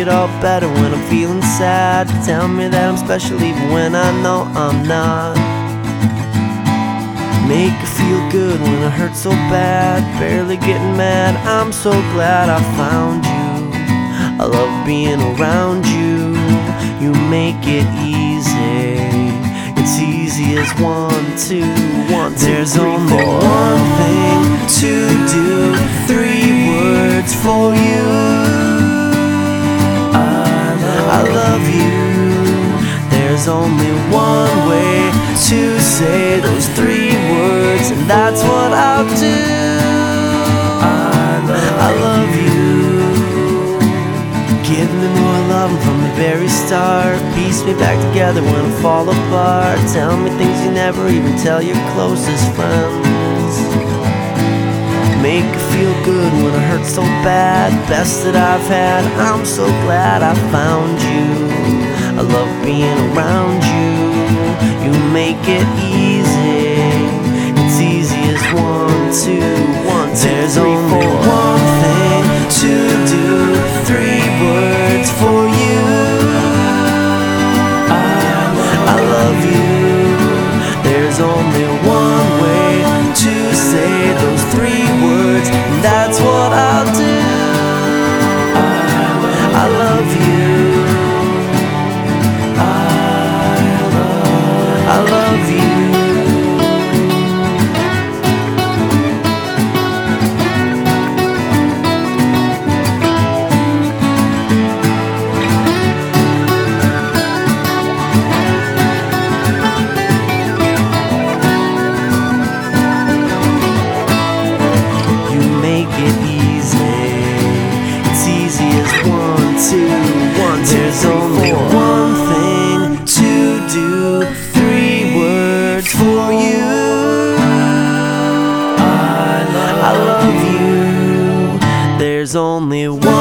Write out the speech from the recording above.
it all better when I'm feeling sad. Tell me that I'm special even when I know I'm not. Make it feel good when it hurts so bad. Barely getting mad, I'm so glad I found you. I love being around you. You make it easy. It's easy as one, two, one, two, There's three, only four. one thing to Love you. There's only one way to say those three words, and that's what I'll do. I love you. Give me more love from the very start. Piece me back together when I fall apart. Tell me things you never even tell your closest friends. Make it feel good when it hurts so bad. Best that I've had. I'm so glad I found you. I love being around you. You make it easy. It's easy as one, two, one, two, There's three, only four. one thing to do, three words for you. I love you. There's only one way two, one, two, There's three, only four. one thing to do, three words for you. I love you. There's only one